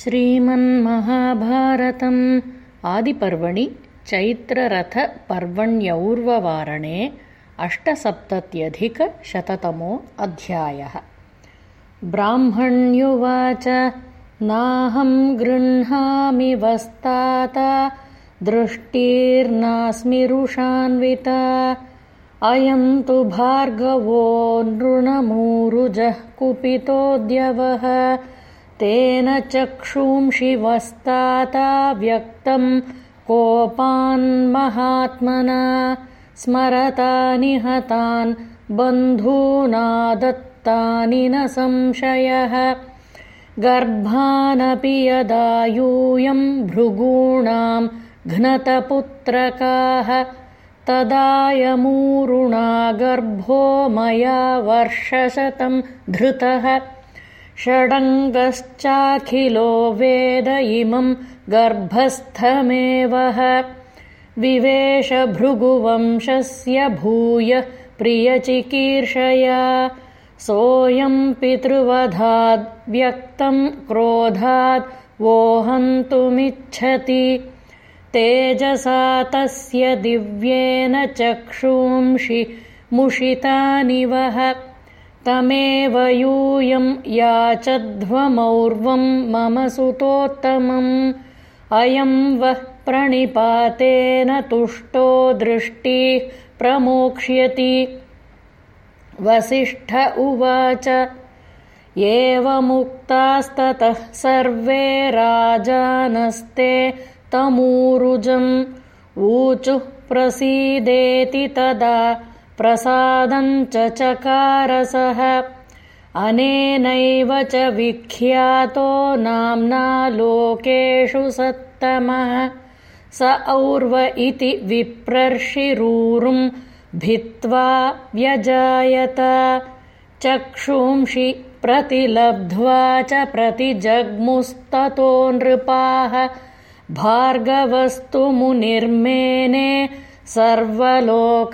श्रीमन्महाभारतम् आदिपर्वणि चैत्ररथपर्वण्यौर्ववारणे अष्टसप्तत्यधिकशततमो अध्यायः ब्राह्मण्युवाच नाहं गृह्णामि वस्ताता दृष्टिर्नास्मि रुषान्विता। अयं तु भार्गवो नृणमूरुजः कुपितोऽद्यवः तेन चक्षुंषि वस्ताता व्यक्तं कोपान्महात्मना स्मरता निहतान् बन्धूनादत्तानि न संशयः। गर्भानपि यदा यूयं भृगूणां घ्नतपुत्रकाः तदायमूरुणा गर्भो मया वर्षशतं धृतः षडङ्गश्चाखिलो वेद इमं गर्भस्थमेवः। विवेशभृगुवंशस्य भूय प्रियचिकीर्षया सोऽयं पितृवधाद्व्यक्तं क्रोधाद् वोहन्तुमिच्छति। तेजसा तस्य दिव्येन चक्षूंषि मुषितानि वः तमेव यूयं याचध्वमौर्वं मम सुतोत्तमम्। अयं वः प्रणिपातेन तुष्टो दृष्टिः प्रमोक्ष्यति। वसिष्ठ उवाच एवमुक्तास्ततः सर्वे राजानस्ते तमूरुजम्। ऊचुः प्रसीदेति तदा प्रसादम् च चकारसः। अनेनैव च विख्यातो नाम्ना लोकेषु सत्तमः। स और्व इति विप्रर्षिरूरुम् भित्त्वा व्यजायत। चक्षुंषि प्रतिलब्ध्वा च प्रतिजग्मुस्ततो नृपाः। भार्गवस्तु मुनिर्मेने सर्वलोकपराभवम्